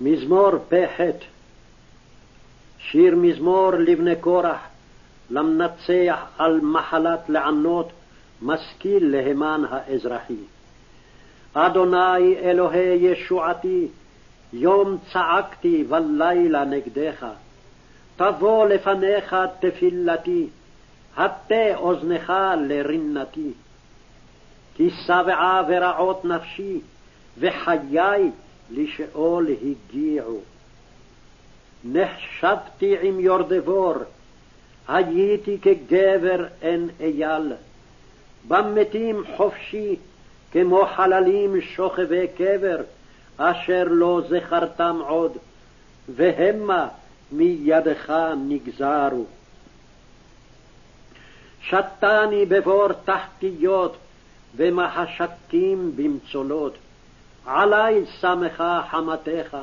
מזמור פ"ח שיר מזמור לבני קורח, למנצח על מחלת לענות, משכיל להמן האזרחי. אדוני אלוהי ישועתי, יום צעקתי ולילה נגדך. תבוא לפניך תפילתי, הטה אוזנך לרינתי. כי שבעה ורעות נפשי, וחיי לשאול הגיעו. נחשבתי עם יורדבור, הייתי כגבר אין אייל. במתים חופשי, כמו חללים שוכבי קבר, אשר לא זכרתם עוד, והמה מידך נגזרו. שתני בבור תחתיות, ומחשקים במצולות. עלי שמחה חמתך.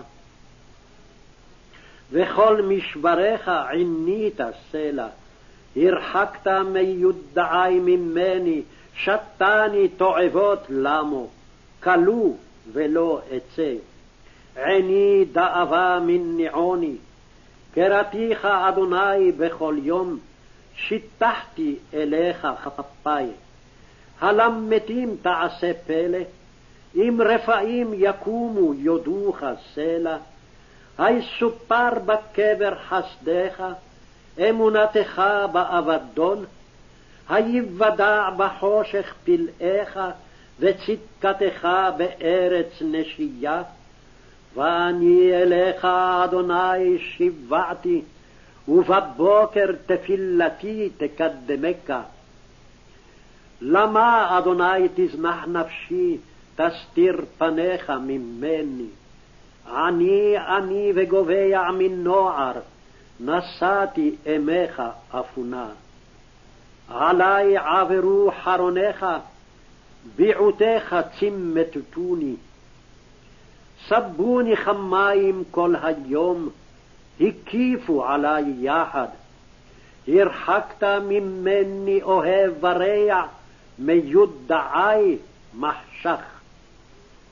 וכל משבריך עינית סלע. הרחקת מיודעי ממני, שתני תועבות למו, כלו ולא אצא. עיני דאבה מניעוני, קראתיך אדוני בכל יום, שיטחתי אליך כפיי. הלמתים תעשה פלא, אם רפאים יקומו יודוך סלע, היסופר בקבר חסדך, אמונתך באבדון, היוודע בחושך פלאיך, וצדקתך בארץ נשייה. ואני אליך, אדוני, שיוועתי, ובבוקר תפילתי תקדמך. למה, אדוני, תזנח נפשי, תסתיר פניך ממני? עני אני וגובע מנוער, נשאתי אמך אפונה. עלי עברו חרוניך, ביעותיך צימתתוני. סבוני כמים כל היום, הקיפו עלי יחד. הרחקת ממני אוהב ורע, מיודעי מחשך.